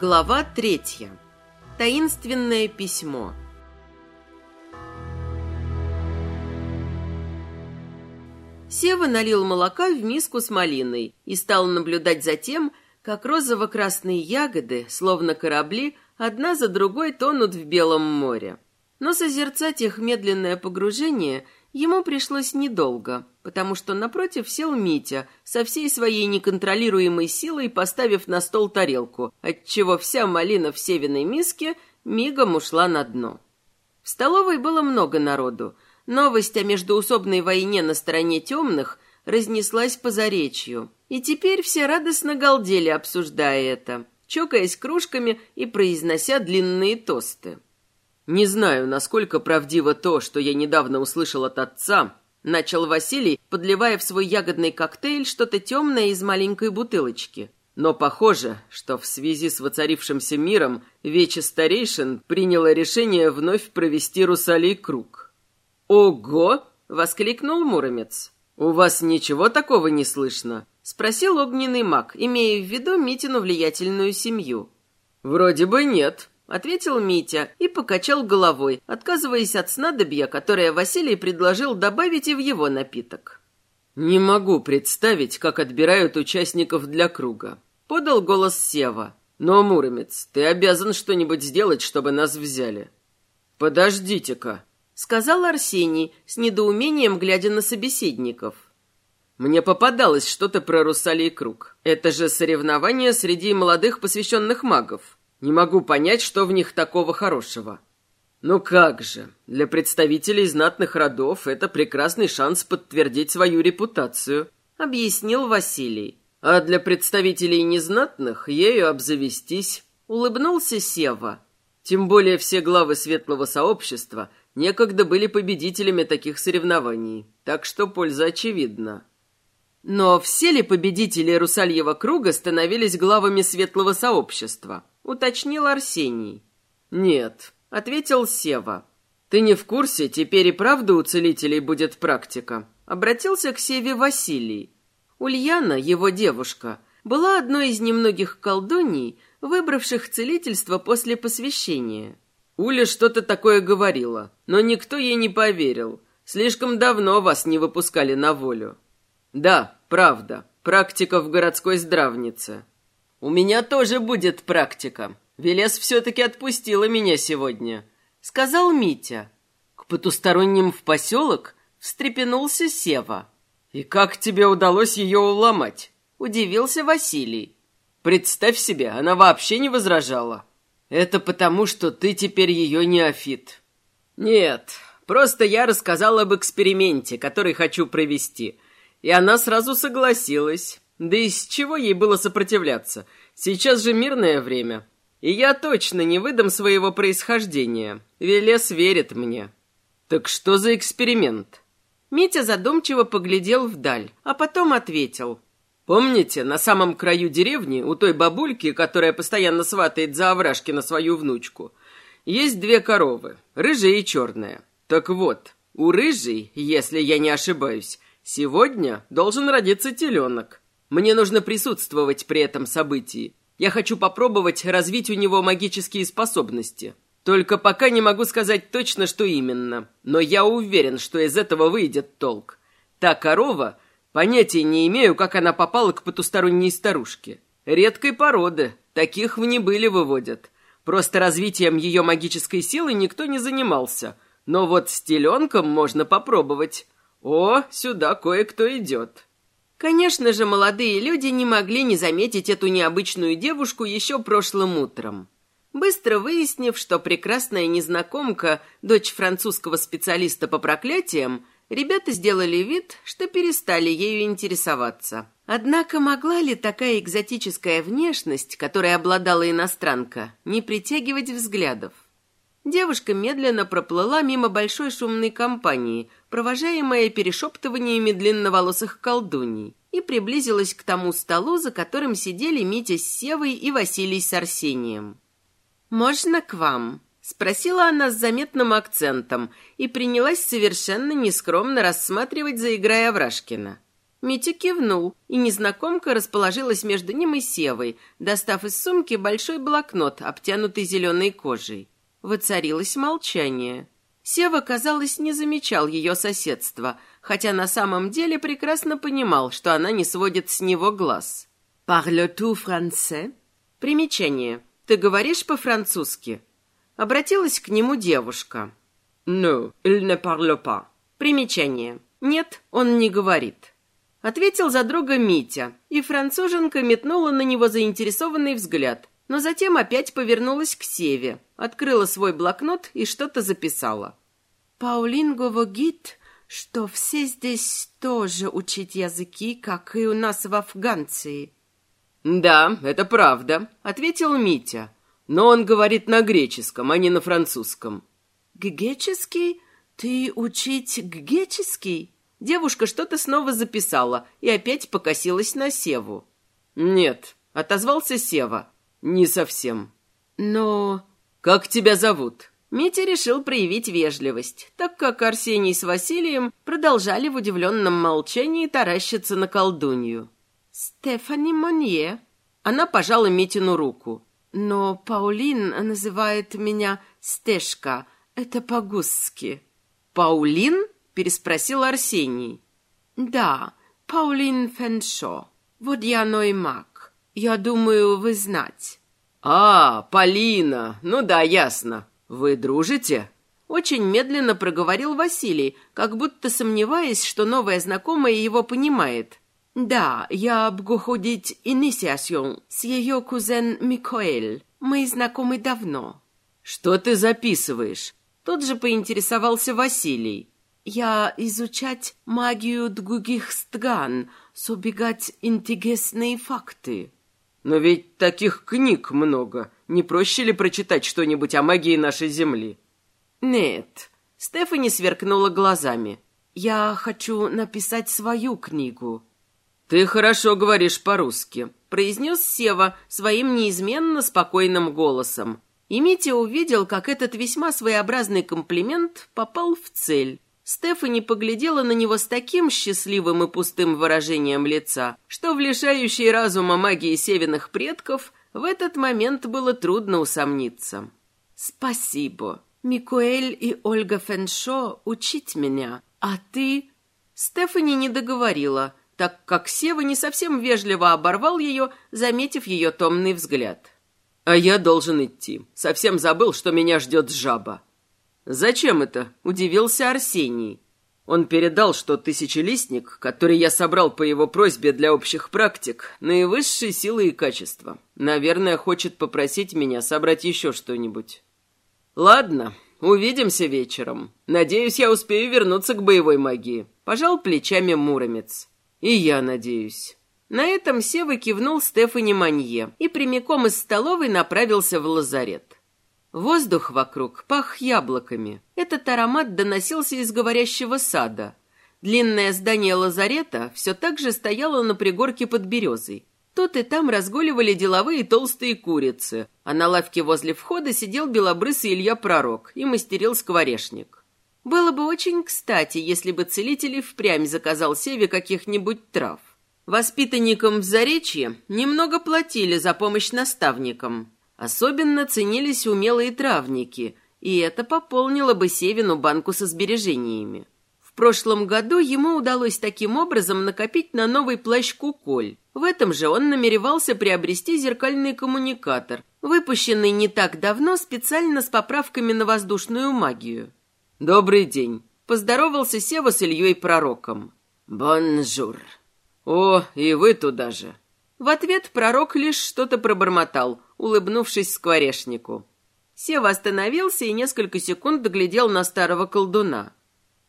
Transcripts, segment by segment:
Глава третья. Таинственное письмо. Сева налил молока в миску с малиной и стал наблюдать за тем, как розово-красные ягоды, словно корабли, одна за другой тонут в Белом море. Но созерцать их медленное погружение ему пришлось недолго, потому что напротив сел Митя, со всей своей неконтролируемой силой поставив на стол тарелку, отчего вся малина в севиной миске мигом ушла на дно. В столовой было много народу. Новость о междуусобной войне на стороне темных разнеслась по заречью. И теперь все радостно галдели, обсуждая это, чокаясь кружками и произнося длинные тосты. «Не знаю, насколько правдиво то, что я недавно услышал от отца», начал Василий, подливая в свой ягодный коктейль что-то темное из маленькой бутылочки. Но похоже, что в связи с воцарившимся миром Вече Старейшин приняло решение вновь провести Русалий круг. «Ого!» — воскликнул Муромец. «У вас ничего такого не слышно?» — спросил огненный маг, имея в виду Митину влиятельную семью. «Вроде бы нет», ответил Митя и покачал головой, отказываясь от снадобья, которое Василий предложил добавить и в его напиток. «Не могу представить, как отбирают участников для круга», — подал голос Сева. «Но, Муромец, ты обязан что-нибудь сделать, чтобы нас взяли». «Подождите-ка», — сказал Арсений, с недоумением глядя на собеседников. «Мне попадалось что-то про Русалий круг. Это же соревнование среди молодых посвященных магов. Не могу понять, что в них такого хорошего. Ну как же, для представителей знатных родов это прекрасный шанс подтвердить свою репутацию, объяснил Василий. А для представителей незнатных ею обзавестись, улыбнулся Сева. Тем более все главы светлого сообщества некогда были победителями таких соревнований, так что польза очевидна. Но все ли победители Русальева круга становились главами светлого сообщества? уточнил Арсений. «Нет», — ответил Сева. «Ты не в курсе, теперь и правда у целителей будет практика?» Обратился к Севе Василий. Ульяна, его девушка, была одной из немногих колдуней, выбравших целительство после посвящения. Уля что-то такое говорила, но никто ей не поверил. Слишком давно вас не выпускали на волю. Да, правда, практика в городской здравнице. «У меня тоже будет практика. Велес все-таки отпустила меня сегодня», — сказал Митя. К потусторонним в поселок встрепенулся Сева. «И как тебе удалось ее уломать?» — удивился Василий. «Представь себе, она вообще не возражала. Это потому, что ты теперь ее неофит». «Нет, просто я рассказал об эксперименте, который хочу провести, и она сразу согласилась. Да из чего ей было сопротивляться? Сейчас же мирное время. И я точно не выдам своего происхождения. Велес верит мне. Так что за эксперимент? Митя задумчиво поглядел вдаль, а потом ответил. Помните, на самом краю деревни, у той бабульки, которая постоянно сватает за овражки на свою внучку, есть две коровы, рыжая и черная. Так вот, у рыжей, если я не ошибаюсь, сегодня должен родиться теленок. Мне нужно присутствовать при этом событии. Я хочу попробовать развить у него магические способности. Только пока не могу сказать точно, что именно. Но я уверен, что из этого выйдет толк. Та корова, понятия не имею, как она попала к потусторонней старушке. Редкой породы, таких в небыле выводят. Просто развитием ее магической силы никто не занимался. Но вот с теленком можно попробовать. О, сюда кое-кто идет. Конечно же, молодые люди не могли не заметить эту необычную девушку еще прошлым утром. Быстро выяснив, что прекрасная незнакомка – дочь французского специалиста по проклятиям, ребята сделали вид, что перестали ею интересоваться. Однако могла ли такая экзотическая внешность, которой обладала иностранка, не притягивать взглядов? Девушка медленно проплыла мимо большой шумной компании – провожаемая перешептываниями длинноволосых колдуней, и приблизилась к тому столу, за которым сидели Митя с Севой и Василий с Арсением. «Можно к вам?» — спросила она с заметным акцентом и принялась совершенно нескромно рассматривать, заиграя Врашкина. Митя кивнул, и незнакомка расположилась между ним и Севой, достав из сумки большой блокнот, обтянутый зеленой кожей. Воцарилось молчание. Сева, казалось, не замечал ее соседства, хотя на самом деле прекрасно понимал, что она не сводит с него глаз. «Parles-tu français?» Примечание. «Ты говоришь по-французски?» Обратилась к нему девушка. «No, il ne parle pas». Примечание. «Нет, он не говорит». Ответил за друга Митя, и француженка метнула на него заинтересованный взгляд, но затем опять повернулась к Севе, открыла свой блокнот и что-то записала. «Паулин говорит, что все здесь тоже учат языки, как и у нас в Афганции». «Да, это правда», — ответил Митя. «Но он говорит на греческом, а не на французском». «Греческий? Ты учить греческий?» Девушка что-то снова записала и опять покосилась на Севу. «Нет», — отозвался Сева. «Не совсем». «Но...» «Как тебя зовут?» Митя решил проявить вежливость, так как Арсений с Василием продолжали в удивленном молчании таращиться на колдунью. «Стефани Монье». Она пожала Митину руку. «Но Паулин называет меня Стешка. Это по-гусски». «Паулин?» — переспросил Арсений. «Да, Паулин Феншо. Вот я маг. Я думаю, вы знать. А, Полина. Ну да, ясно. Вы дружите? Очень медленно проговорил Василий, как будто сомневаясь, что новая знакомая его понимает. Да, я обгуходить инициацион с ее кузен Микоэль. Мы знакомы давно. Что ты записываешь? Тут же поинтересовался Василий. Я изучать магию других стран, собегать интересные факты. Но ведь таких книг много. Не проще ли прочитать что-нибудь о магии нашей Земли? Нет. Стефани сверкнула глазами. Я хочу написать свою книгу. Ты хорошо говоришь по-русски, произнес Сева своим неизменно спокойным голосом. И Митя увидел, как этот весьма своеобразный комплимент попал в цель. Стефани поглядела на него с таким счастливым и пустым выражением лица, что в лишающей разума магии севиных предков в этот момент было трудно усомниться. «Спасибо. Микуэль и Ольга Феншо учить меня, а ты...» Стефани не договорила, так как Сева не совсем вежливо оборвал ее, заметив ее томный взгляд. «А я должен идти. Совсем забыл, что меня ждет жаба». «Зачем это?» – удивился Арсений. Он передал, что тысячелистник, который я собрал по его просьбе для общих практик, наивысшей силы и качества. Наверное, хочет попросить меня собрать еще что-нибудь. Ладно, увидимся вечером. Надеюсь, я успею вернуться к боевой магии. Пожал плечами Муромец. И я надеюсь. На этом Сева кивнул Стефани Манье и прямиком из столовой направился в лазарет. Воздух вокруг пах яблоками. Этот аромат доносился из говорящего сада. Длинное здание лазарета все так же стояло на пригорке под березой. Тут и там разгуливали деловые толстые курицы, а на лавке возле входа сидел белобрысый Илья Пророк и мастерил скворечник. Было бы очень кстати, если бы целитель впрямь заказал Севе каких-нибудь трав. Воспитанникам в Заречье немного платили за помощь наставникам. Особенно ценились умелые травники, и это пополнило бы Севину банку со сбережениями. В прошлом году ему удалось таким образом накопить на новый плащ куколь. В этом же он намеревался приобрести зеркальный коммуникатор, выпущенный не так давно специально с поправками на воздушную магию. «Добрый день», — поздоровался Сева с Ильей Пророком. «Бонжур». «О, и вы туда же». В ответ пророк лишь что-то пробормотал, улыбнувшись скворечнику. Сева остановился и несколько секунд глядел на старого колдуна.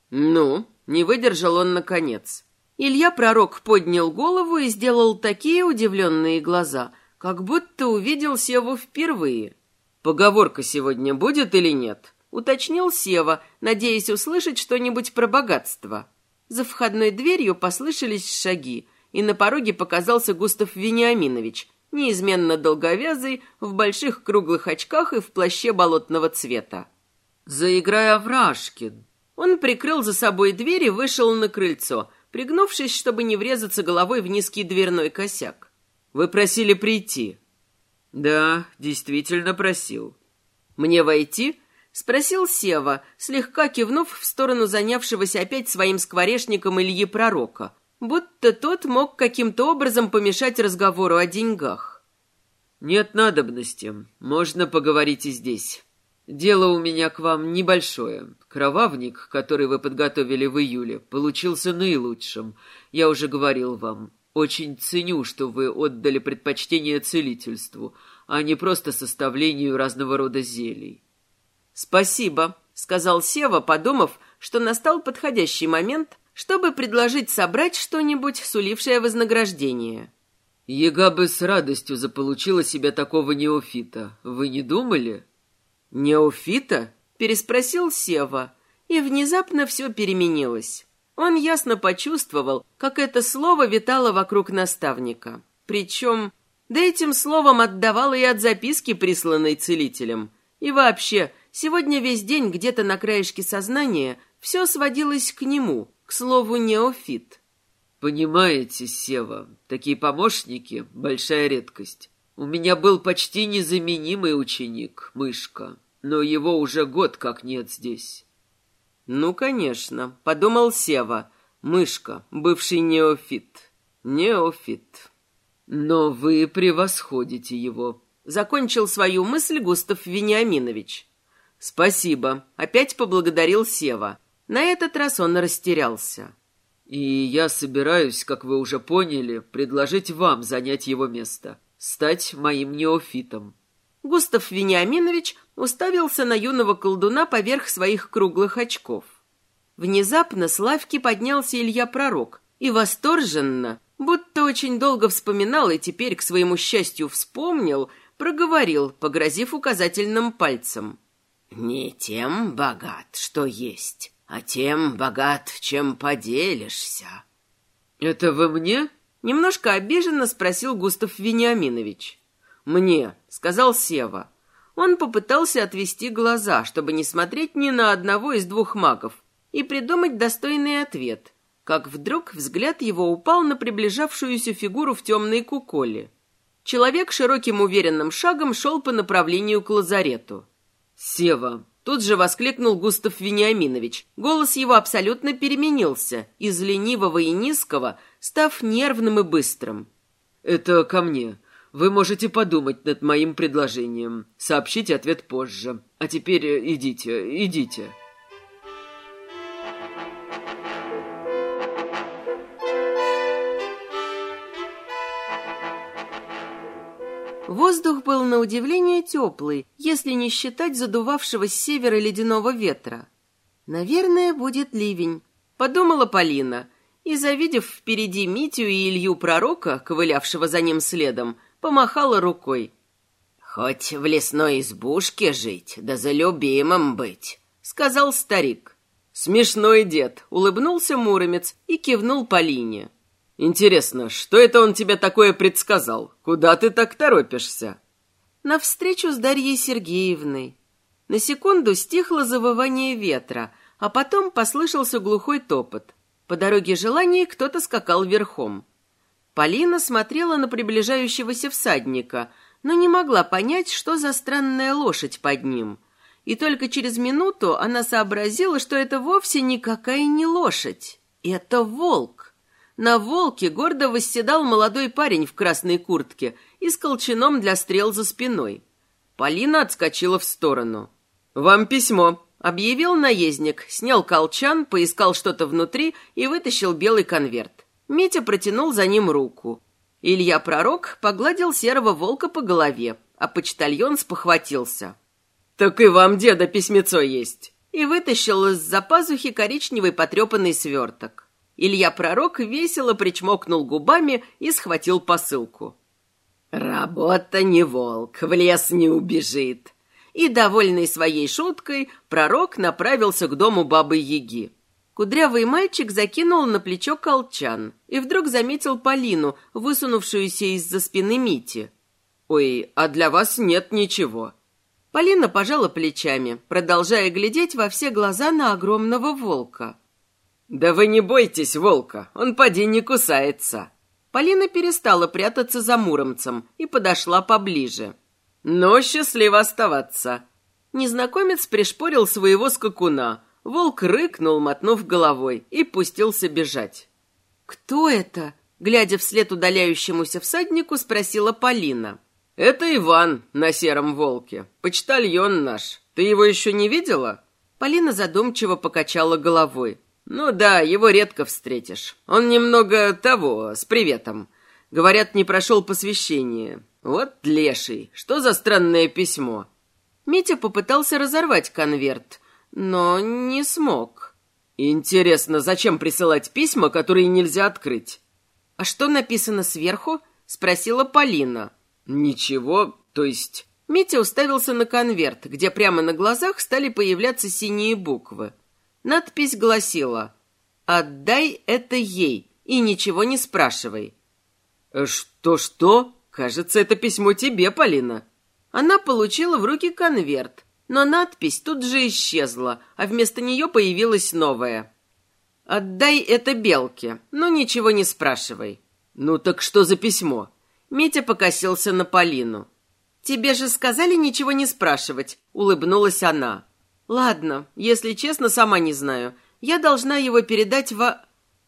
«Ну?» — не выдержал он наконец. Илья Пророк поднял голову и сделал такие удивленные глаза, как будто увидел Севу впервые. «Поговорка сегодня будет или нет?» — уточнил Сева, надеясь услышать что-нибудь про богатство. За входной дверью послышались шаги, и на пороге показался Густав Вениаминович, неизменно долговязый, в больших круглых очках и в плаще болотного цвета. «Заиграй овражки!» Он прикрыл за собой дверь и вышел на крыльцо, пригнувшись, чтобы не врезаться головой в низкий дверной косяк. «Вы просили прийти». «Да, действительно просил». «Мне войти?» — спросил Сева, слегка кивнув в сторону занявшегося опять своим скворечником Ильи Пророка, будто тот мог каким-то образом помешать разговору о деньгах. «Нет надобности. Можно поговорить и здесь. Дело у меня к вам небольшое. Кровавник, который вы подготовили в июле, получился наилучшим. Я уже говорил вам. Очень ценю, что вы отдали предпочтение целительству, а не просто составлению разного рода зелий. «Спасибо», — сказал Сева, подумав, что настал подходящий момент, чтобы предложить собрать что-нибудь, сулившее вознаграждение. «Ега бы с радостью заполучила себе такого неофита. Вы не думали?» «Неофита?» — переспросил Сева, и внезапно все переменилось. Он ясно почувствовал, как это слово витало вокруг наставника. Причем, да этим словом отдавало и от записки, присланной целителем. И вообще, Сегодня весь день где-то на краешке сознания все сводилось к нему, к слову «неофит». «Понимаете, Сева, такие помощники — большая редкость. У меня был почти незаменимый ученик, Мышка, но его уже год как нет здесь». «Ну, конечно», — подумал Сева. «Мышка, бывший неофит. Неофит». «Но вы превосходите его», — закончил свою мысль Густав Вениаминович. «Спасибо», — опять поблагодарил Сева. На этот раз он растерялся. «И я собираюсь, как вы уже поняли, предложить вам занять его место, стать моим неофитом». Густав Вениаминович уставился на юного колдуна поверх своих круглых очков. Внезапно с лавки поднялся Илья Пророк и восторженно, будто очень долго вспоминал и теперь, к своему счастью, вспомнил, проговорил, погрозив указательным пальцем. Не тем богат, что есть, а тем богат, чем поделишься. Это вы мне? Немножко обиженно спросил Густав Вениаминович. Мне, сказал Сева. Он попытался отвести глаза, чтобы не смотреть ни на одного из двух магов, и придумать достойный ответ, как вдруг взгляд его упал на приближавшуюся фигуру в темной куколе. Человек широким уверенным шагом шел по направлению к лазарету. «Сева!» Тут же воскликнул Густав Вениаминович. Голос его абсолютно переменился, из ленивого и низкого, став нервным и быстрым. «Это ко мне. Вы можете подумать над моим предложением. Сообщите ответ позже. А теперь идите, идите». Воздух был на удивление теплый, если не считать задувавшего с севера ледяного ветра. «Наверное, будет ливень», — подумала Полина, и, завидев впереди Митю и Илью Пророка, ковылявшего за ним следом, помахала рукой. «Хоть в лесной избушке жить, да за любимым быть», — сказал старик. Смешной дед, улыбнулся Муромец и кивнул Полине. Интересно, что это он тебе такое предсказал? Куда ты так торопишься? На встречу с Дарьей Сергеевной. На секунду стихло завывание ветра, а потом послышался глухой топот. По дороге желаний кто-то скакал верхом. Полина смотрела на приближающегося всадника, но не могла понять, что за странная лошадь под ним. И только через минуту она сообразила, что это вовсе никакая не лошадь. Это волк. На волке гордо восседал молодой парень в красной куртке и с колчаном для стрел за спиной. Полина отскочила в сторону. «Вам письмо», — объявил наездник, снял колчан, поискал что-то внутри и вытащил белый конверт. Митя протянул за ним руку. Илья Пророк погладил серого волка по голове, а почтальон спохватился. «Так и вам, деда, письмецо есть!» И вытащил из-за пазухи коричневый потрепанный сверток. Илья Пророк весело причмокнул губами и схватил посылку. «Работа не волк, в лес не убежит». И, довольный своей шуткой, Пророк направился к дому бабы-яги. Кудрявый мальчик закинул на плечо колчан и вдруг заметил Полину, высунувшуюся из-за спины Мити. «Ой, а для вас нет ничего». Полина пожала плечами, продолжая глядеть во все глаза на огромного волка. «Да вы не бойтесь волка, он поди не кусается». Полина перестала прятаться за Муромцем и подошла поближе. «Но счастливо оставаться». Незнакомец пришпорил своего скакуна. Волк рыкнул, мотнув головой, и пустился бежать. «Кто это?» Глядя вслед удаляющемуся всаднику, спросила Полина. «Это Иван на сером волке, почтальон наш. Ты его еще не видела?» Полина задумчиво покачала головой. «Ну да, его редко встретишь. Он немного того, с приветом. Говорят, не прошел посвящение. Вот леший, что за странное письмо?» Митя попытался разорвать конверт, но не смог. «Интересно, зачем присылать письма, которые нельзя открыть?» «А что написано сверху?» — спросила Полина. «Ничего, то есть...» Митя уставился на конверт, где прямо на глазах стали появляться синие буквы. Надпись гласила «Отдай это ей и ничего не спрашивай». «Что-что? Кажется, это письмо тебе, Полина». Она получила в руки конверт, но надпись тут же исчезла, а вместо нее появилась новая. Отдай это белке, но ничего не спрашивай. Ну так что за письмо? Митя покосился на Полину. Тебе же сказали ничего не спрашивать, улыбнулась она. Ладно, если честно, сама не знаю. Я должна его передать во...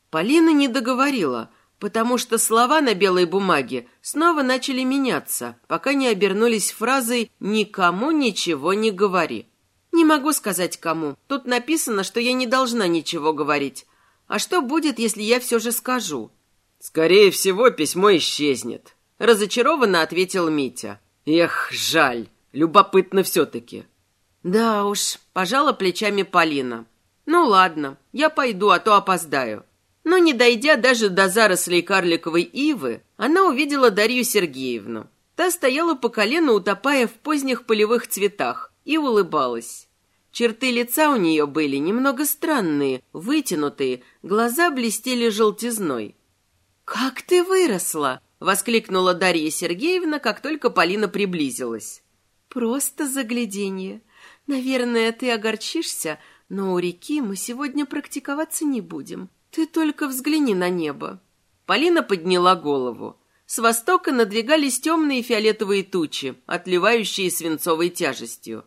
Полина не договорила, потому что слова на белой бумаге снова начали меняться, пока не обернулись фразой «никому ничего не говори». Не могу сказать кому. Тут написано, что я не должна ничего говорить. А что будет, если я все же скажу? Скорее всего, письмо исчезнет. Разочарованно ответил Митя. Эх, жаль. Любопытно все-таки. Да уж, пожала плечами Полина. Ну ладно, я пойду, а то опоздаю. Но не дойдя даже до зарослей карликовой ивы, она увидела Дарью Сергеевну. Та стояла по колено, утопая в поздних полевых цветах, и улыбалась. Черты лица у нее были немного странные, вытянутые, глаза блестели желтизной. «Как ты выросла!» — воскликнула Дарья Сергеевна, как только Полина приблизилась. «Просто загляденье. Наверное, ты огорчишься, но у реки мы сегодня практиковаться не будем. Ты только взгляни на небо». Полина подняла голову. С востока надвигались темные фиолетовые тучи, отливающие свинцовой тяжестью.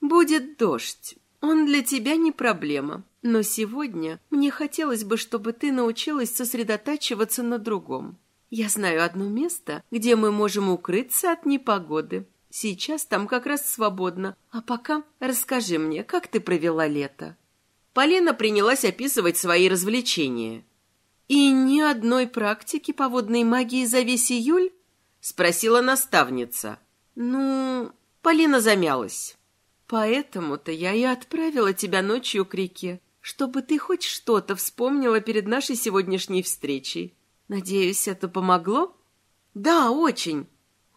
Будет дождь. Он для тебя не проблема. Но сегодня мне хотелось бы, чтобы ты научилась сосредотачиваться на другом. Я знаю одно место, где мы можем укрыться от непогоды. Сейчас там как раз свободно. А пока расскажи мне, как ты провела лето?» Полина принялась описывать свои развлечения. «И ни одной практики по водной магии за весь июль?» — спросила наставница. «Ну...» Полина замялась. Поэтому-то я и отправила тебя ночью к реке, чтобы ты хоть что-то вспомнила перед нашей сегодняшней встречей. Надеюсь, это помогло? Да, очень.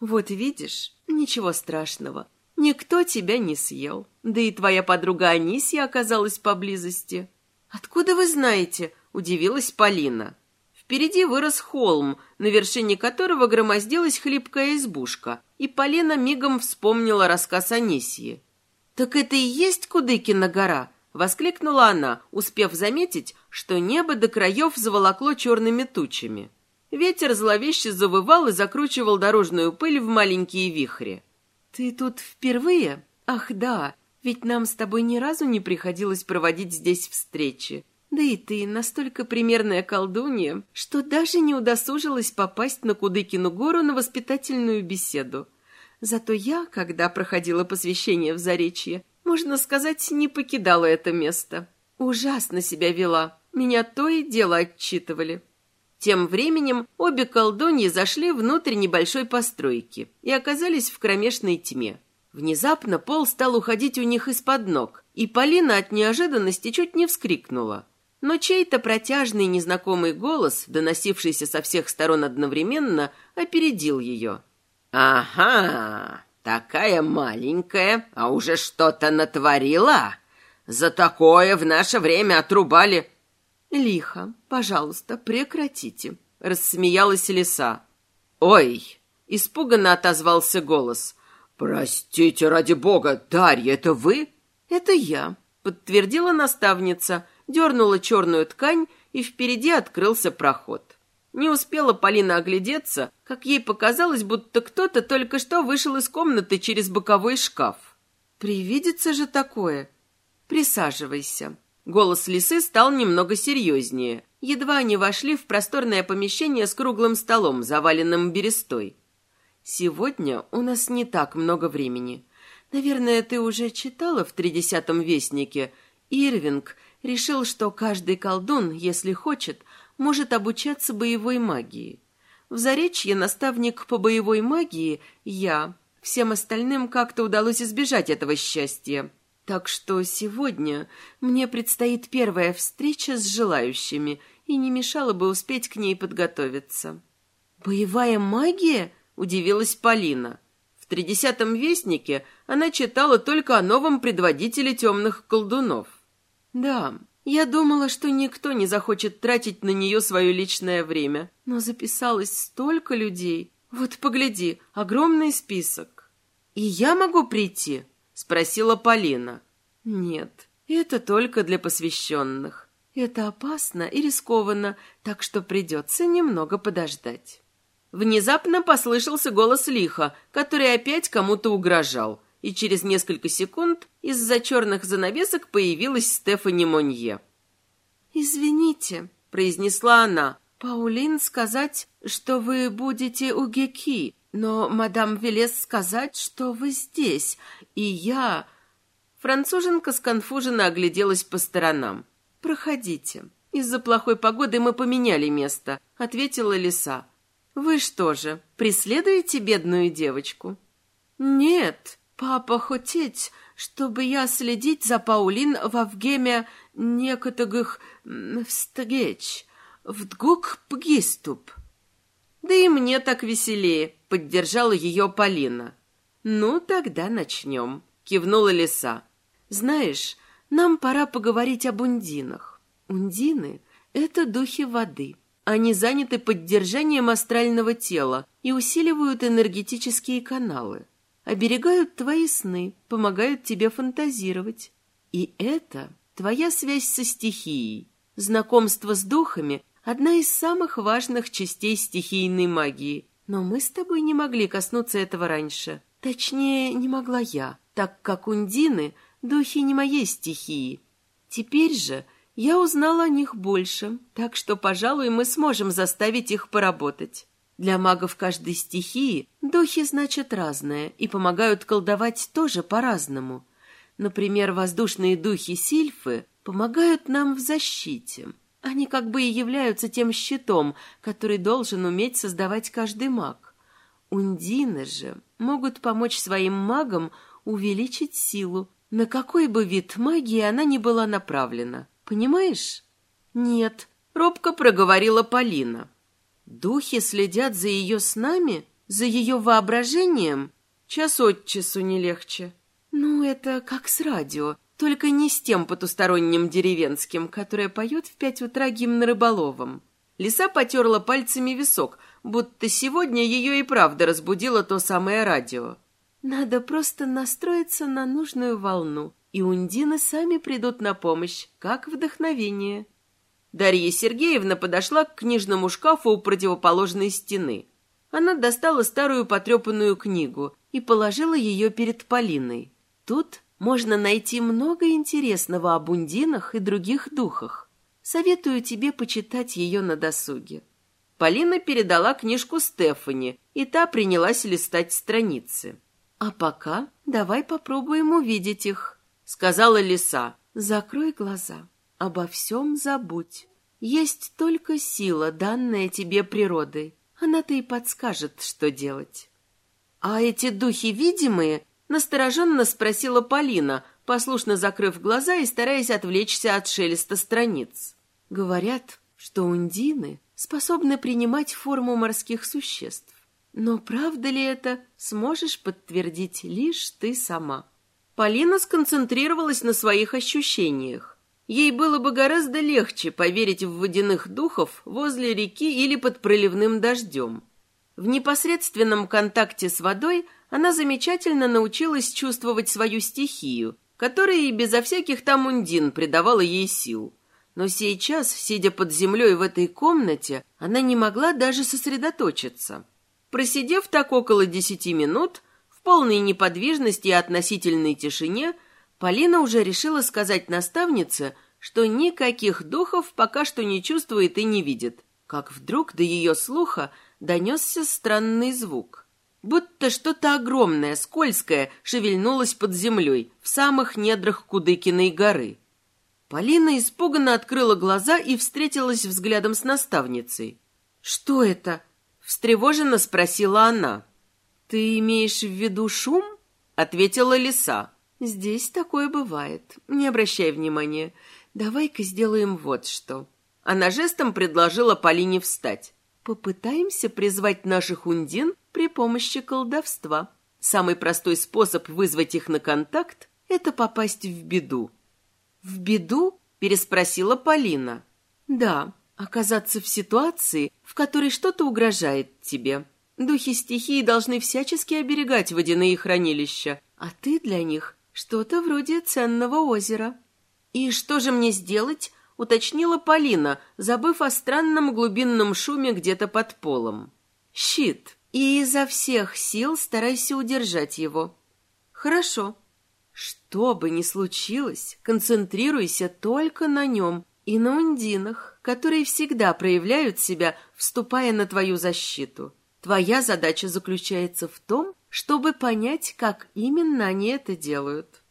Вот видишь, ничего страшного. Никто тебя не съел. Да и твоя подруга Анисия оказалась поблизости. Откуда вы знаете? Удивилась Полина. Впереди вырос холм, на вершине которого громоздилась хлипкая избушка, и Полина мигом вспомнила рассказ Анисии. «Так это и есть Кудыкина гора!» — воскликнула она, успев заметить, что небо до краев заволокло черными тучами. Ветер зловеще завывал и закручивал дорожную пыль в маленькие вихри. «Ты тут впервые? Ах, да, ведь нам с тобой ни разу не приходилось проводить здесь встречи. Да и ты настолько примерная колдунья, что даже не удосужилась попасть на Кудыкину гору на воспитательную беседу. Зато я, когда проходила посвящение в Заречье, можно сказать, не покидала это место. Ужасно себя вела. Меня то и дело отчитывали. Тем временем обе колдуньи зашли внутрь небольшой постройки и оказались в кромешной тьме. Внезапно пол стал уходить у них из-под ног, и Полина от неожиданности чуть не вскрикнула. Но чей-то протяжный незнакомый голос, доносившийся со всех сторон одновременно, опередил ее. «Ага, такая маленькая, а уже что-то натворила? За такое в наше время отрубали...» «Лихо, пожалуйста, прекратите», — рассмеялась лиса. «Ой!» — испуганно отозвался голос. «Простите, ради бога, Дарья, это вы?» «Это я», — подтвердила наставница, дернула черную ткань, и впереди открылся проход. Не успела Полина оглядеться, как ей показалось, будто кто-то только что вышел из комнаты через боковой шкаф. «Привидится же такое!» «Присаживайся». Голос лисы стал немного серьезнее. Едва они вошли в просторное помещение с круглым столом, заваленным берестой. «Сегодня у нас не так много времени. Наверное, ты уже читала в тридесятом вестнике. Ирвинг решил, что каждый колдун, если хочет, может обучаться боевой магии. В Заречье наставник по боевой магии я. Всем остальным как-то удалось избежать этого счастья. Так что сегодня мне предстоит первая встреча с желающими, и не мешало бы успеть к ней подготовиться. «Боевая магия?» – удивилась Полина. В тридесятом вестнике она читала только о новом предводителе темных колдунов. «Да, я думала, что никто не захочет тратить на нее свое личное время, но записалось столько людей. Вот погляди, огромный список. И я могу прийти? Спросила Полина. Нет, это только для посвященных. Это опасно и рискованно, так что придется немного подождать. Внезапно послышался голос лиха, который опять кому-то угрожал, и через несколько секунд из-за черных занавесок появилась Стефани Монье. «Извините», — произнесла она, — «Паулин сказать, что вы будете у Геки, но мадам Велес сказать, что вы здесь, и я...» Француженка сконфуженно огляделась по сторонам. «Проходите. Из-за плохой погоды мы поменяли место», — ответила лиса. «Вы что же, преследуете бедную девочку?» «Нет, папа хотеть, чтобы я следить за Паулин во время некоторых встреч, вдруг приступ». «Да и мне так веселее», — поддержала ее Полина. «Ну, тогда начнем», — кивнула лиса. «Знаешь, нам пора поговорить об ундинах. Ундины — это духи воды. Они заняты поддержанием астрального тела и усиливают энергетические каналы. Оберегают твои сны, помогают тебе фантазировать. И это твоя связь со стихией. Знакомство с духами — одна из самых важных частей стихийной магии. Но мы с тобой не могли коснуться этого раньше. Точнее, не могла я, так как ундины — Духи не моей стихии. Теперь же я узнала о них больше, так что, пожалуй, мы сможем заставить их поработать. Для магов каждой стихии духи значат разное и помогают колдовать тоже по-разному. Например, воздушные духи сильфы помогают нам в защите. Они как бы и являются тем щитом, который должен уметь создавать каждый маг. Ундины же могут помочь своим магам увеличить силу, на какой бы вид магии она ни была направлена. Понимаешь? Нет, робко проговорила Полина. Духи следят за ее снами, за ее воображением. Час от часу не легче. Ну, это как с радио, только не с тем потусторонним деревенским, которое поет в пять утра гимн рыболовом. Лиса потерла пальцами висок, будто сегодня ее и правда разбудило то самое радио. Надо просто настроиться на нужную волну, и ундины сами придут на помощь, как вдохновение. Дарья Сергеевна подошла к книжному шкафу у противоположной стены. Она достала старую потрепанную книгу и положила ее перед Полиной. Тут можно найти много интересного об ундинах и других духах. Советую тебе почитать ее на досуге. Полина передала книжку Стефани, и та принялась листать страницы. «А пока давай попробуем увидеть их», — сказала лиса. «Закрой глаза, обо всем забудь. Есть только сила, данная тебе природой. Она-то и подскажет, что делать». «А эти духи видимые?» — настороженно спросила Полина, послушно закрыв глаза и стараясь отвлечься от шелеста страниц. «Говорят, что ундины способны принимать форму морских существ. Но правда ли это, сможешь подтвердить лишь ты сама. Полина сконцентрировалась на своих ощущениях. Ей было бы гораздо легче поверить в водяных духов возле реки или под проливным дождем. В непосредственном контакте с водой она замечательно научилась чувствовать свою стихию, которая и безо всяких там ундин придавала ей сил. но сейчас, сидя под землей в этой комнате, она не могла даже сосредоточиться. Просидев так около десяти минут, в полной неподвижности и относительной тишине, Полина уже решила сказать наставнице, что никаких духов пока что не чувствует и не видит, как вдруг до ее слуха донесся странный звук. Будто что-то огромное, скользкое, шевельнулось под землей, в самых недрах Кудыкиной горы. Полина испуганно открыла глаза и встретилась взглядом с наставницей. «Что это?» — встревоженно спросила она. «Ты имеешь в виду шум?» — ответила лиса. «Здесь такое бывает. Не обращай внимания. Давай-ка сделаем вот что». Она жестом предложила Полине встать. «Попытаемся призвать наших ундин при помощи колдовства. Самый простой способ вызвать их на контакт — это попасть в беду. «В беду?» – переспросила Полина. «Да, оказаться в ситуации, в которой что-то угрожает тебе. Духи стихии должны всячески оберегать водяные хранилища, а ты для них что-то вроде ценного озера». «И что же мне сделать?» – уточнила Полина, забыв о странном глубинном шуме где-то под полом. «Щит, и изо всех сил старайся удержать его». «Хорошо», что бы ни случилось, концентрируйся только на нем и на ундинах, которые всегда проявляют себя, вступая на твою защиту. Твоя задача заключается в том, чтобы понять, как именно они это делают.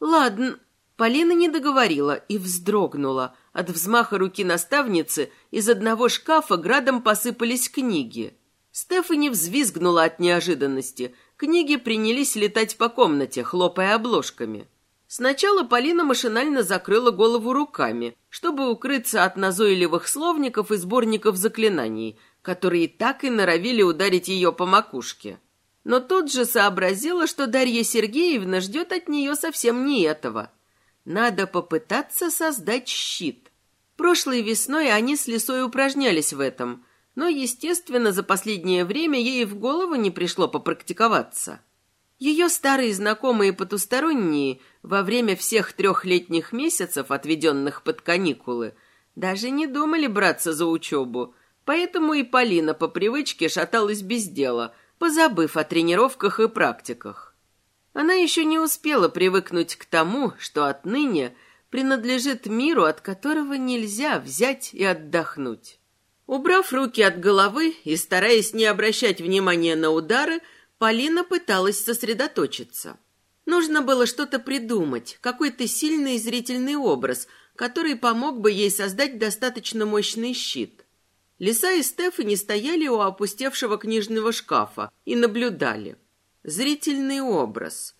Ладно, Полина не договорила и вздрогнула. От взмаха руки наставницы из одного шкафа градом посыпались книги. Стефани взвизгнула от неожиданности, Книги принялись летать по комнате, хлопая обложками. Сначала Полина машинально закрыла голову руками, чтобы укрыться от назойливых словников и сборников заклинаний, которые так и норовили ударить ее по макушке. Но тут же сообразила, что Дарья Сергеевна ждет от нее совсем не этого. Надо попытаться создать щит. Прошлой весной они с Лисой упражнялись в этом – но, естественно, за последнее время ей в голову не пришло попрактиковаться. Ее старые знакомые потусторонние во время всех трехлетних месяцев, отведенных под каникулы, даже не думали браться за учебу, поэтому и Полина по привычке шаталась без дела, позабыв о тренировках и практиках. Она еще не успела привыкнуть к тому, что отныне принадлежит миру, от которого нельзя взять и отдохнуть. Убрав руки от головы и стараясь не обращать внимания на удары, Полина пыталась сосредоточиться. Нужно было что-то придумать, какой-то сильный зрительный образ, который помог бы ей создать достаточно мощный щит. Лиса и Стефани стояли у опустевшего книжного шкафа и наблюдали. Зрительный образ.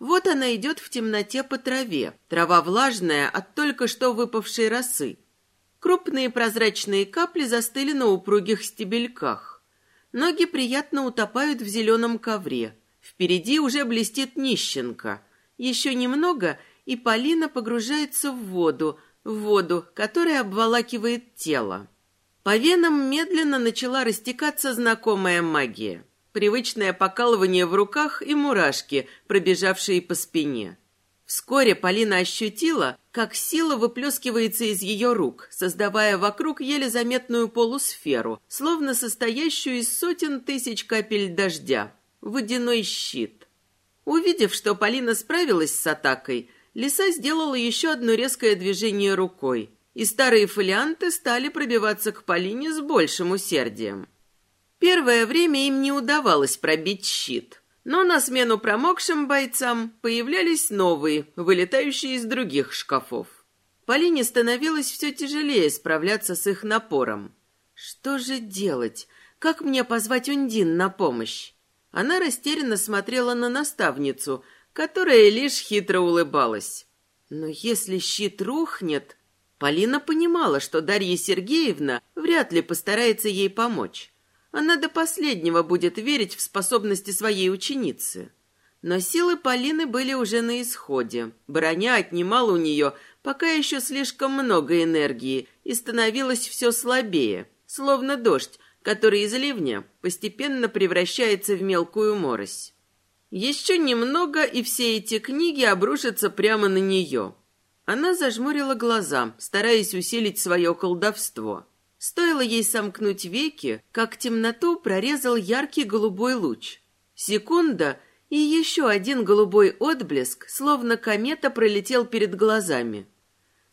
Вот она идет в темноте по траве, трава влажная от только что выпавшей росы. Крупные прозрачные капли застыли на упругих стебельках. Ноги приятно утопают в зеленом ковре. Впереди уже блестит нищенка. Еще немного, и Полина погружается в воду, в воду, которая обволакивает тело. По венам медленно начала растекаться знакомая магия. Привычное покалывание в руках и мурашки, пробежавшие по спине. Вскоре Полина ощутила, как сила выплескивается из ее рук, создавая вокруг еле заметную полусферу, словно состоящую из сотен тысяч капель дождя. Водяной щит. Увидев, что Полина справилась с атакой, лиса сделала еще одно резкое движение рукой, и старые фолианты стали пробиваться к Полине с большим усердием. Первое время им не удавалось пробить щит – но на смену промокшим бойцам появлялись новые, вылетающие из других шкафов. Полине становилось все тяжелее справляться с их напором. Что же делать? Как мне позвать Ундин на помощь? Она растерянно смотрела на наставницу, которая лишь хитро улыбалась. Но если щит рухнет... Полина понимала, что Дарья Сергеевна вряд ли постарается ей помочь. Она до последнего будет верить в способности своей ученицы. Но силы Полины были уже на исходе. Броня отнимала у нее пока еще слишком много энергии и становилась все слабее, словно дождь, который из ливня постепенно превращается в мелкую морось. Еще немного, и все эти книги обрушатся прямо на нее. Она зажмурила глаза, стараясь усилить свое колдовство. Стоило ей сомкнуть веки, как темноту прорезал яркий голубой луч. Секунда, и еще один голубой отблеск, словно комета, пролетел перед глазами.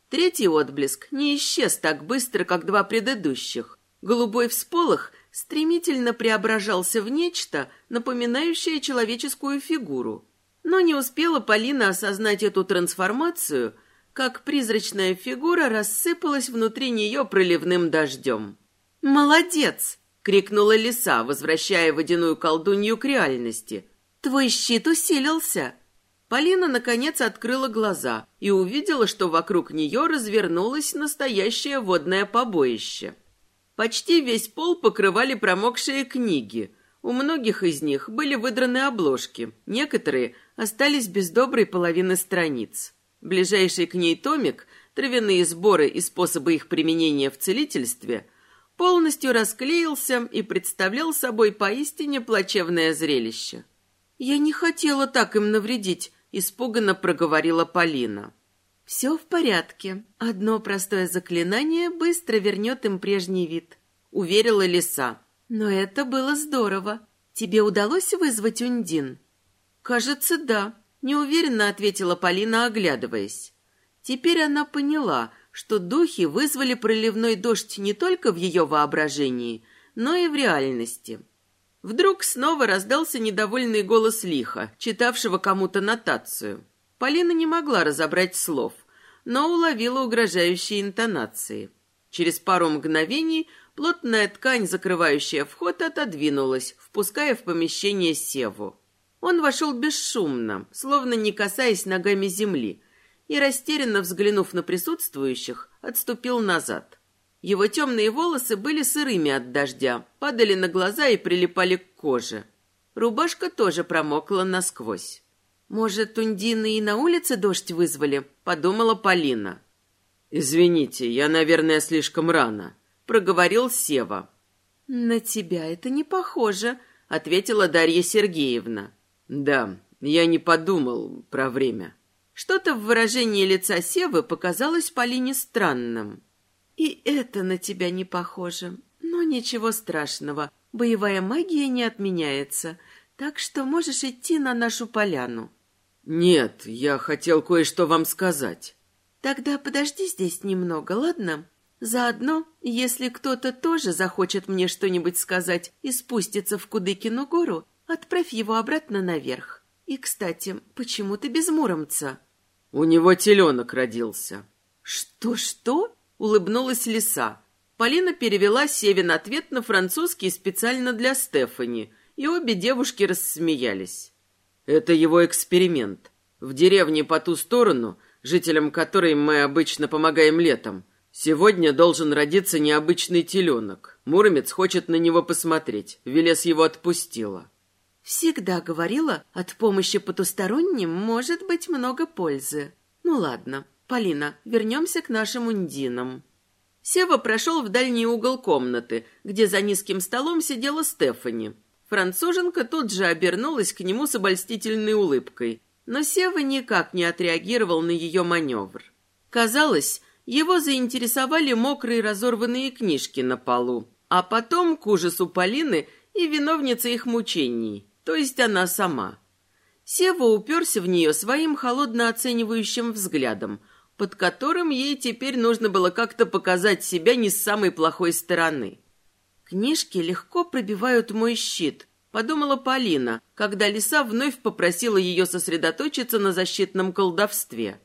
Третий отблеск не исчез так быстро, как два предыдущих. Голубой всполох стремительно преображался в нечто, напоминающее человеческую фигуру. Но не успела Полина осознать эту трансформацию, как призрачная фигура рассыпалась внутри нее проливным дождем. «Молодец!» — крикнула лиса, возвращая водяную колдунью к реальности. «Твой щит усилился!» Полина, наконец, открыла глаза и увидела, что вокруг нее развернулось настоящее водное побоище. Почти весь пол покрывали промокшие книги. У многих из них были выдраны обложки, некоторые остались без доброй половины страниц. Ближайший к ней томик, травяные сборы и способы их применения в целительстве, полностью расклеился и представлял собой поистине плачевное зрелище. «Я не хотела так им навредить», испуганно проговорила Полина. «Все в порядке. Одно простое заклинание быстро вернет им прежний вид», — уверила лиса. «Но это было здорово. Тебе удалось вызвать Ундин?» «Кажется, да», — неуверенно ответила Полина, оглядываясь. Теперь она поняла, что духи вызвали проливной дождь не только в ее воображении, но и в реальности. Вдруг снова раздался недовольный голос лиха, читавшего кому-то нотацию. Полина не могла разобрать слов, но уловила угрожающие интонации. Через пару мгновений плотная ткань, закрывающая вход, отодвинулась, впуская в помещение Севу. Он вошел бесшумно, словно не касаясь ногами земли, и, растерянно взглянув на присутствующих, отступил назад. Его темные волосы были сырыми от дождя, падали на глаза и прилипали к коже. Рубашка тоже промокла насквозь. «Может, Тундины и на улице дождь вызвали?» — подумала Полина. «Извините, я, наверное, слишком рано», — проговорил Сева. «На тебя это не похоже», — ответила Дарья Сергеевна. «Да, я не подумал про время». Что-то в выражении лица Севы показалось Полине странным. И это на тебя не похоже. Но ничего страшного. Боевая магия не отменяется. Так что можешь идти на нашу поляну. Нет, я хотел кое-что вам сказать. Тогда подожди здесь немного, ладно? Заодно, если кто-то тоже захочет мне что-нибудь сказать и спустится в Кудыкину гору, отправь его обратно наверх. И, кстати, почему ты без Муромца? У него теленок родился. Что-что? улыбнулась лиса. Полина перевела Севин ответ на французский специально для Стефани, и обе девушки рассмеялись. Это его эксперимент. В деревне по ту сторону, жителям которой мы обычно помогаем летом, сегодня должен родиться необычный теленок. Муромец хочет на него посмотреть. Велес его отпустила. Всегда говорила, от помощи потусторонним может быть много пользы. Ну ладно, Полина, вернемся к нашим ундинам. Сева прошел в дальний угол комнаты, где за низким столом сидела Стефани. Француженка тут же обернулась к нему с обольстительной улыбкой, но Сева никак не отреагировал на ее маневр. Казалось, его заинтересовали мокрые разорванные книжки на полу, а потом, к ужасу Полины, и виновница их мучений, то есть она сама. Сева уперся в нее своим холодно оценивающим взглядом – под которым ей теперь нужно было как-то показать себя не с самой плохой стороны. «Книжки легко пробивают мой щит», — подумала Полина, когда лиса вновь попросила ее сосредоточиться на защитном колдовстве.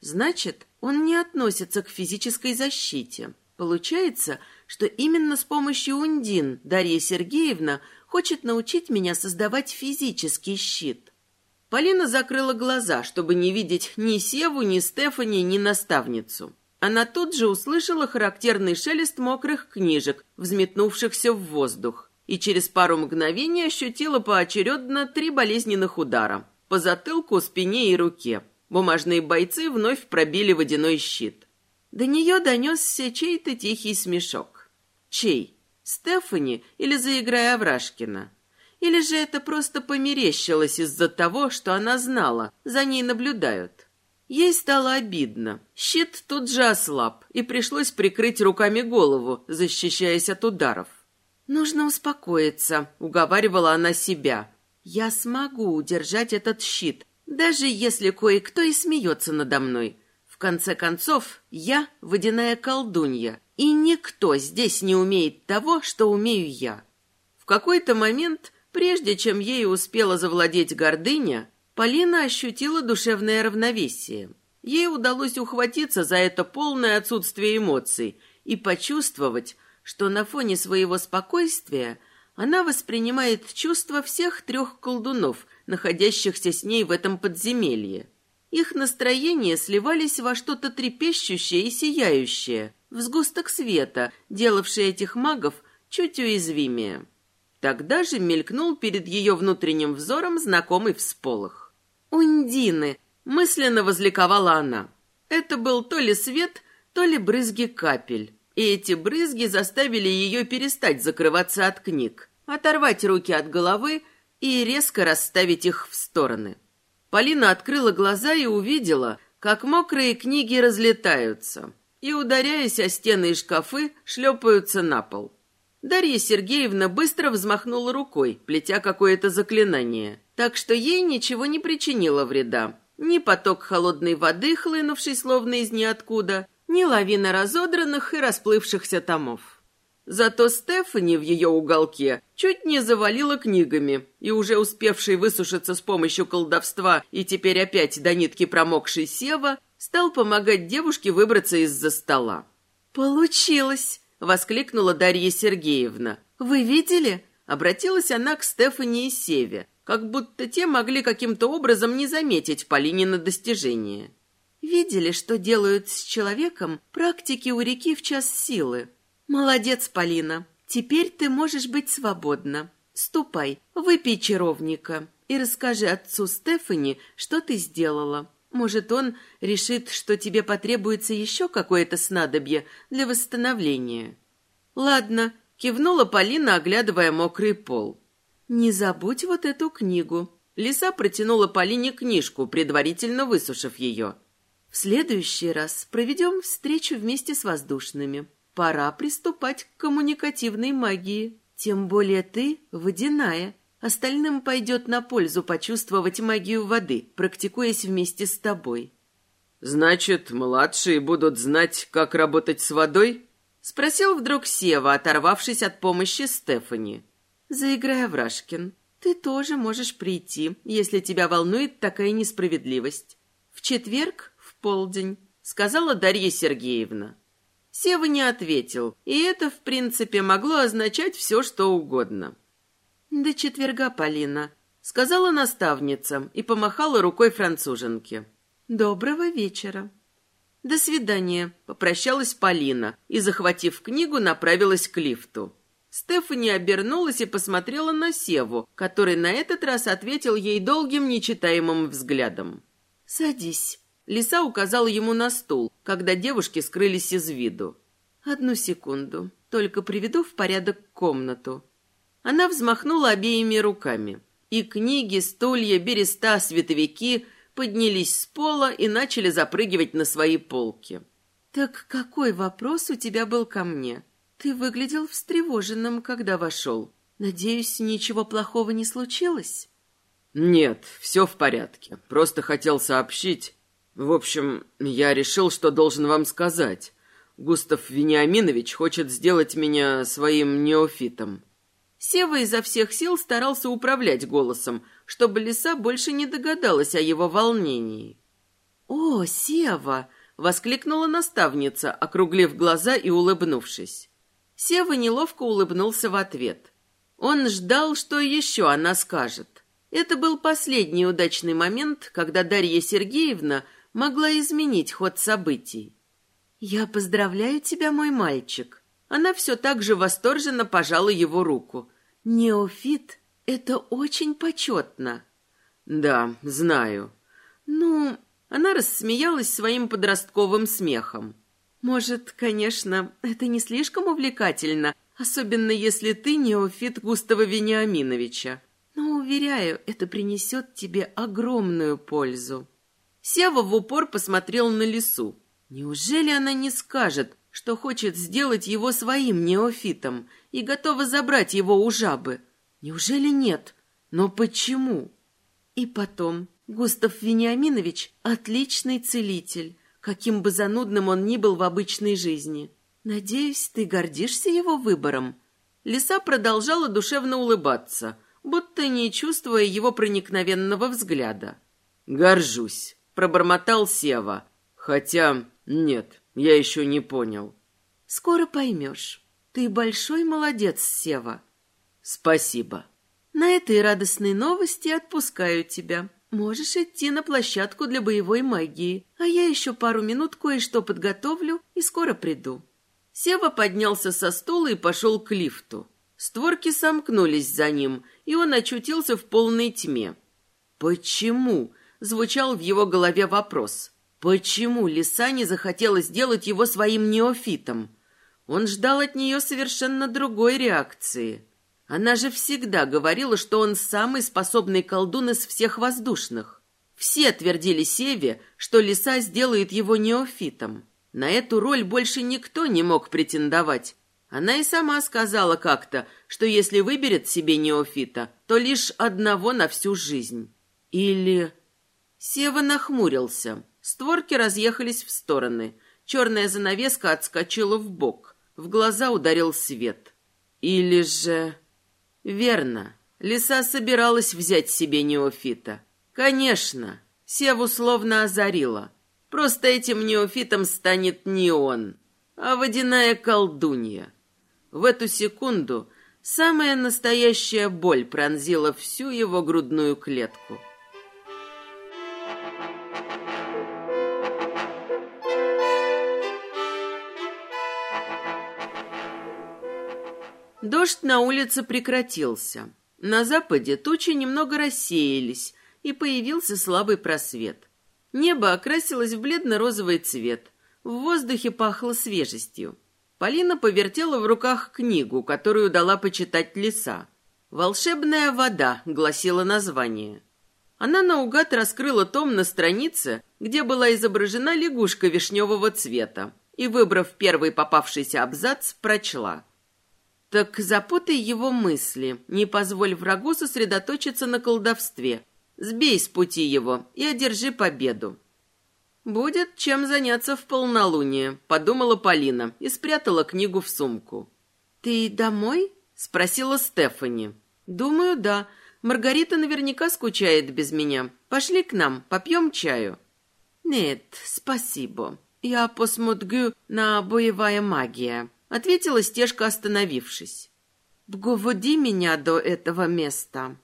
«Значит, он не относится к физической защите. Получается, что именно с помощью Ундин Дарья Сергеевна хочет научить меня создавать физический щит. Полина закрыла глаза, чтобы не видеть ни Севу, ни Стефани, ни наставницу. Она тут же услышала характерный шелест мокрых книжек, взметнувшихся в воздух, и через пару мгновений ощутила поочередно три болезненных удара – по затылку, спине и руке. Бумажные бойцы вновь пробили водяной щит. До нее донесся чей-то тихий смешок. Чей? Стефани или заиграя Аврашкина? Или же это просто померещилось из-за того, что она знала, за ней наблюдают? Ей стало обидно. Щит тут же ослаб, и пришлось прикрыть руками голову, защищаясь от ударов. «Нужно успокоиться», — уговаривала она себя. «Я смогу удержать этот щит, даже если кое-кто и смеется надо мной. В конце концов, я водяная колдунья, и никто здесь не умеет того, что умею я». В какой-то момент, прежде чем ей успела завладеть гордыня, Полина ощутила душевное равновесие. Ей удалось ухватиться за это полное отсутствие эмоций и почувствовать, что на фоне своего спокойствия она воспринимает чувства всех трех колдунов, находящихся с ней в этом подземелье. Их настроения сливались во что-то трепещущее и сияющее, в сгусток света, делавший этих магов чуть уязвимее. Тогда же мелькнул перед ее внутренним взором знакомый всполох. «Ундины!» — мысленно возликовала она. Это был то ли свет, то ли брызги капель. И эти брызги заставили ее перестать закрываться от книг, оторвать руки от головы и резко расставить их в стороны. Полина открыла глаза и увидела, как мокрые книги разлетаются и, ударяясь о стены и шкафы, шлепаются на пол. Дарья Сергеевна быстро взмахнула рукой, плетя какое-то заклинание, так что ей ничего не причинило вреда. Ни поток холодной воды, хлынувший словно из ниоткуда, ни лавина разодранных и расплывшихся томов. Зато Стефани в ее уголке чуть не завалила книгами, и уже успевший высушиться с помощью колдовства и теперь опять до нитки промокший Сева стал помогать девушке выбраться из-за стола. «Получилось!» — воскликнула Дарья Сергеевна. «Вы видели?» — обратилась она к Стефани и Севе, как будто те могли каким-то образом не заметить Полинина достижение. Видели, что делают с человеком практики у реки в час силы? Молодец, Полина. Теперь ты можешь быть свободна. Ступай, выпей чаровника и расскажи отцу Стефани, что ты сделала. Может, он решит, что тебе потребуется еще какое-то снадобье для восстановления. Ладно, кивнула Полина, оглядывая мокрый пол. Не забудь вот эту книгу. Лиса протянула Полине книжку, предварительно высушив ее. В следующий раз проведем встречу вместе с воздушными. Пора приступать к коммуникативной магии. Тем более ты водяная. Остальным пойдет на пользу почувствовать магию воды, практикуясь вместе с тобой. Значит, младшие будут знать, как работать с водой? Спросил вдруг Сева, оторвавшись от помощи Стефани. Заиграй, Аврашкин. Ты тоже можешь прийти, если тебя волнует такая несправедливость. В четверг полдень», — сказала Дарья Сергеевна. Сева не ответил, и это, в принципе, могло означать все, что угодно. «До четверга, Полина», — сказала наставница и помахала рукой француженке. «Доброго вечера». «До свидания», — попрощалась Полина и, захватив книгу, направилась к лифту. Стефани обернулась и посмотрела на Севу, который на этот раз ответил ей долгим нечитаемым взглядом. «Садись», Лиса указала ему на стул, когда девушки скрылись из виду. «Одну секунду. Только приведу в порядок комнату». Она взмахнула обеими руками. И книги, стулья, береста, световики поднялись с пола и начали запрыгивать на свои полки. «Так какой вопрос у тебя был ко мне? Ты выглядел встревоженным, когда вошел. Надеюсь, ничего плохого не случилось?» «Нет, все в порядке. Просто хотел сообщить, в общем, я решил, что должен вам сказать. Густав Вениаминович хочет сделать меня своим неофитом. Сева изо всех сил старался управлять голосом, чтобы лиса больше не догадалась о его волнении. «О, Сева!» — воскликнула наставница, округлив глаза и улыбнувшись. Сева неловко улыбнулся в ответ. Он ждал, что еще она скажет. Это был последний удачный момент, когда Дарья Сергеевна — могла изменить ход событий. «Я поздравляю тебя, мой мальчик». Она все так же восторженно пожала его руку. «Неофит — это очень почетно». «Да, знаю». «Ну...» Она рассмеялась своим подростковым смехом. «Может, конечно, это не слишком увлекательно, особенно если ты неофит Густава Вениаминовича. Но, уверяю, это принесет тебе огромную пользу». Сева в упор посмотрел на лису. Неужели она не скажет, что хочет сделать его своим неофитом и готова забрать его у жабы? Неужели нет? Но почему? И потом, Густав Вениаминович – отличный целитель, каким бы занудным он ни был в обычной жизни. Надеюсь, ты гордишься его выбором? Лиса продолжала душевно улыбаться, будто не чувствуя его проникновенного взгляда. «Горжусь», — пробормотал Сева. «Хотя нет, я еще не понял». «Скоро поймешь. Ты большой молодец, Сева». «Спасибо». «На этой радостной новости отпускаю тебя. Можешь идти на площадку для боевой магии, а я еще пару минут кое-что подготовлю и скоро приду». Сева поднялся со стула и пошел к лифту. Створки сомкнулись за ним, и он очутился в полной тьме. «Почему?» — звучал в его голове вопрос. «Почему лиса не захотела сделать его своим неофитом?» Он ждал от нее совершенно другой реакции. Она же всегда говорила, что он самый способный колдун из всех воздушных. Все твердили Севе, что лиса сделает его неофитом. На эту роль больше никто не мог претендовать. Она и сама сказала как-то, что если выберет себе неофита, то лишь одного на всю жизнь. Или... Сева нахмурился. Створки разъехались в стороны. Черная занавеска отскочила в бок. В глаза ударил свет. Или же... Верно. Лиса собиралась взять себе неофита. Конечно. Севу словно озарила. Просто этим неофитом станет не он, а водяная колдунья. В эту секунду самая настоящая боль пронзила всю его грудную клетку. Дождь на улице прекратился. На западе тучи немного рассеялись, и появился слабый просвет. Небо окрасилось в бледно-розовый цвет. В воздухе пахло свежестью. Полина повертела в руках книгу, которую дала почитать лиса. «Волшебная вода», — гласило название. Она наугад раскрыла том на странице, где была изображена лягушка вишневого цвета, и, выбрав первый попавшийся абзац, прочла. «Так запутай его мысли, не позволь врагу сосредоточиться на колдовстве, Сбей с пути его и одержи победу. «Будет чем заняться в полнолуние», — подумала Полина и спрятала книгу в сумку. «Ты домой?» — спросила Стефани. «Думаю, да. Маргарита наверняка скучает без меня. Пошли к нам, попьем чаю». «Нет, спасибо. Я посмотрю на боевая магия», — ответила Стежка, остановившись. «Бговоди меня до этого места».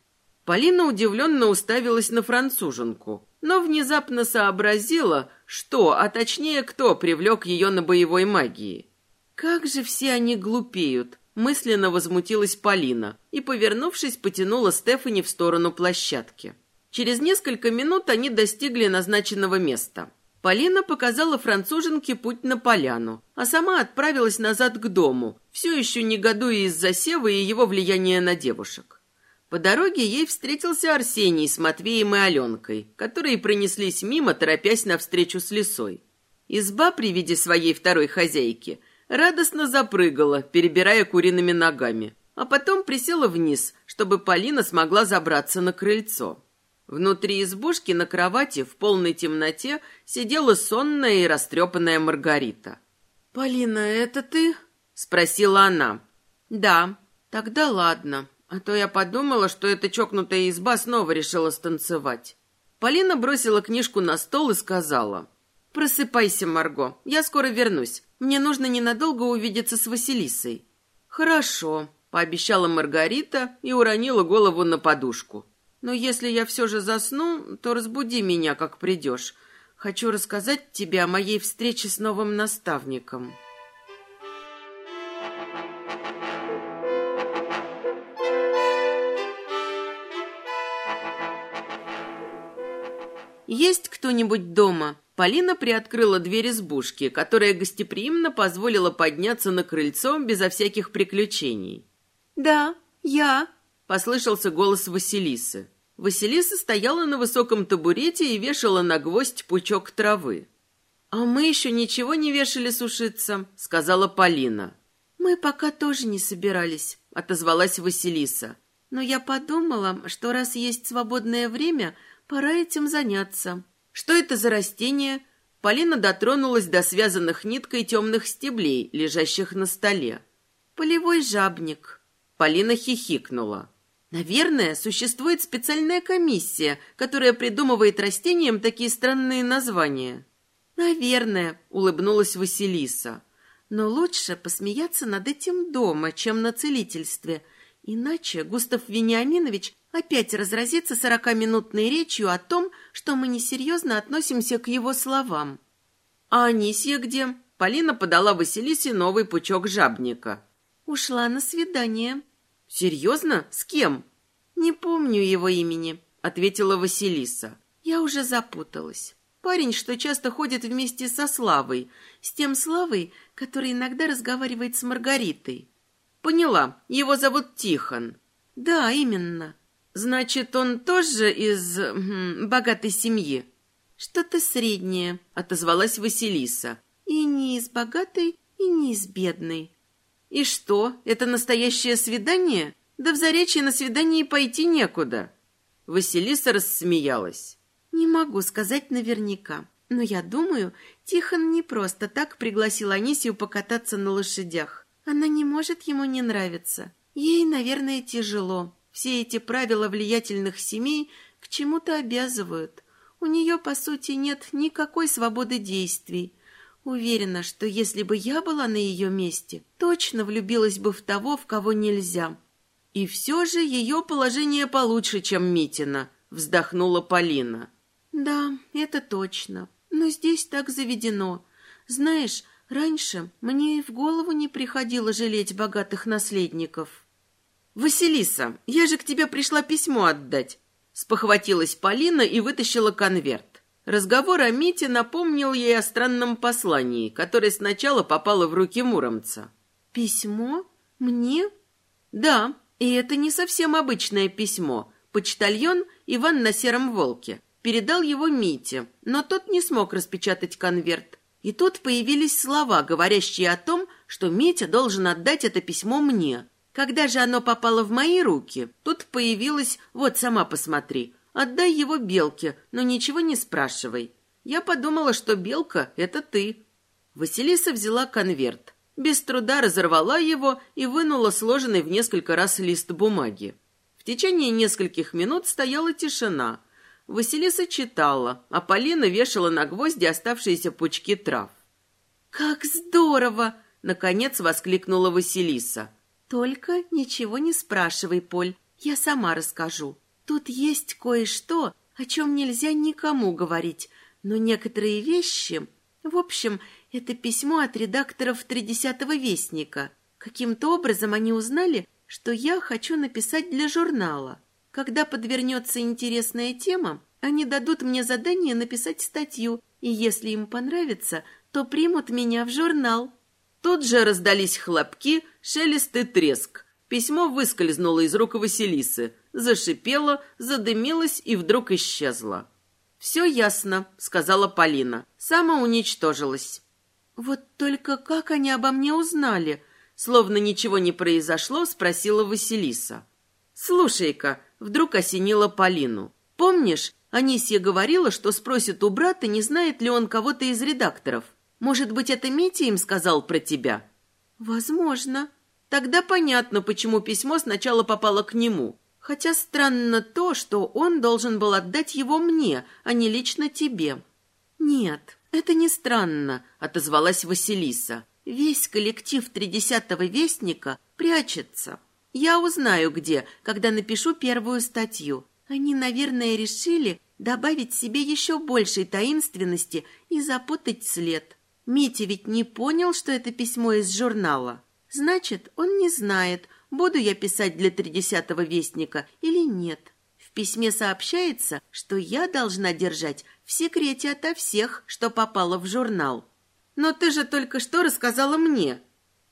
Полина удивленно уставилась на француженку, но внезапно сообразила, что, а точнее кто привлек ее на боевой магии. «Как же все они глупеют!» – мысленно возмутилась Полина и, повернувшись, потянула Стефани в сторону площадки. Через несколько минут они достигли назначенного места. Полина показала француженке путь на поляну, а сама отправилась назад к дому, все еще негодуя из-за Севы и его влияния на девушек. По дороге ей встретился Арсений с Матвеем и Аленкой, которые пронеслись мимо, торопясь навстречу с лисой. Изба при виде своей второй хозяйки радостно запрыгала, перебирая куриными ногами, а потом присела вниз, чтобы Полина смогла забраться на крыльцо. Внутри избушки на кровати в полной темноте сидела сонная и растрепанная Маргарита. «Полина, это ты?» — спросила она. «Да, тогда ладно», а то я подумала, что эта чокнутая изба снова решила станцевать. Полина бросила книжку на стол и сказала. «Просыпайся, Марго, я скоро вернусь. Мне нужно ненадолго увидеться с Василисой». «Хорошо», — пообещала Маргарита и уронила голову на подушку. «Но если я все же засну, то разбуди меня, как придешь. Хочу рассказать тебе о моей встрече с новым наставником». «Есть кто-нибудь дома?» Полина приоткрыла дверь избушки, которая гостеприимно позволила подняться на крыльцо безо всяких приключений. «Да, я», — послышался голос Василисы. Василиса стояла на высоком табурете и вешала на гвоздь пучок травы. «А мы еще ничего не вешали сушиться», — сказала Полина. «Мы пока тоже не собирались», — отозвалась Василиса. «Но я подумала, что раз есть свободное время, пора этим заняться». «Что это за растение?» Полина дотронулась до связанных ниткой темных стеблей, лежащих на столе. «Полевой жабник». Полина хихикнула. Наверное, существует специальная комиссия, которая придумывает растениям такие странные названия. Наверное, улыбнулась Василиса. Но лучше посмеяться над этим дома, чем на целительстве. Иначе Густав Вениаминович опять разразится сорокаминутной речью о том, что мы несерьезно относимся к его словам. «А Анисия где?» Полина подала Василисе новый пучок жабника. «Ушла на свидание», «Серьезно? С кем?» «Не помню его имени», — ответила Василиса. «Я уже запуталась. Парень, что часто ходит вместе со Славой, с тем Славой, который иногда разговаривает с Маргаритой». «Поняла. Его зовут Тихон». «Да, именно. Значит, он тоже из м, богатой семьи?» «Что-то среднее», — отозвалась Василиса. «И не из богатой, и не из бедной. «И что, это настоящее свидание? Да в Заречье на свидание пойти некуда». Василиса рассмеялась. «Не могу сказать наверняка, но я думаю, Тихон не просто так пригласил Анисию покататься на лошадях. Она не может ему не нравиться. Ей, наверное, тяжело. Все эти правила влиятельных семей к чему-то обязывают. У нее, по сути, нет никакой свободы действий. Уверена, что если бы я была на ее месте, точно влюбилась бы в того, в кого нельзя. И все же ее положение получше, чем Митина, вздохнула Полина. Да, это точно. Но здесь так заведено. Знаешь, раньше мне и в голову не приходило жалеть богатых наследников. Василиса, я же к тебе пришла письмо отдать. Спохватилась Полина и вытащила конверт. Разговор о Мите напомнил ей о странном послании, которое сначала попало в руки Муромца. «Письмо? Мне?» «Да, и это не совсем обычное письмо. Почтальон Иван на Сером Волке передал его Мите, но тот не смог распечатать конверт. И тут появились слова, говорящие о том, что Митя должен отдать это письмо мне. Когда же оно попало в мои руки, тут появилось, вот сама посмотри, Отдай его Белке, но ничего не спрашивай. Я подумала, что Белка — это ты». Василиса взяла конверт, без труда разорвала его и вынула сложенный в несколько раз лист бумаги. В течение нескольких минут стояла тишина. Василиса читала, а Полина вешала на гвозди оставшиеся пучки трав. «Как здорово!» — наконец воскликнула Василиса. «Только ничего не спрашивай, Поль, я сама расскажу. Тут есть кое-что, о чем нельзя никому говорить, но некоторые вещи... В общем, это письмо от редакторов «Тридесятого вестника». Каким-то образом они узнали, что я хочу написать для журнала. Когда подвернется интересная тема, они дадут мне задание написать статью, и если им понравится, то примут меня в журнал. Тут же раздались хлопки, шелест и треск. Письмо выскользнуло из рук Василисы, зашипело, задымилось и вдруг исчезло. «Все ясно», — сказала Полина. «Самоуничтожилась». «Вот только как они обо мне узнали?» Словно ничего не произошло, спросила Василиса. «Слушай-ка», — вдруг осенила Полину. «Помнишь, Анисия говорила, что спросит у брата, не знает ли он кого-то из редакторов. Может быть, это Митя им сказал про тебя?» «Возможно», Тогда понятно, почему письмо сначала попало к нему. Хотя странно то, что он должен был отдать его мне, а не лично тебе. Нет, это не странно, отозвалась Василиса. Весь коллектив тридесятого вестника прячется. Я узнаю где, когда напишу первую статью. Они, наверное, решили добавить себе еще большей таинственности и запутать след. Митя ведь не понял, что это письмо из журнала. Значит, он не знает, буду я писать для тридесятого вестника или нет. В письме сообщается, что я должна держать в секрете ото всех, что попало в журнал. Но ты же только что рассказала мне.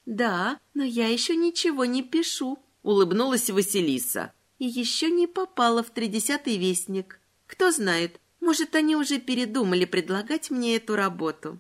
Да, но я еще ничего не пишу, улыбнулась Василиса. и еще не попала в тридесятый вестник. Кто знает, может, они уже передумали предлагать мне эту работу.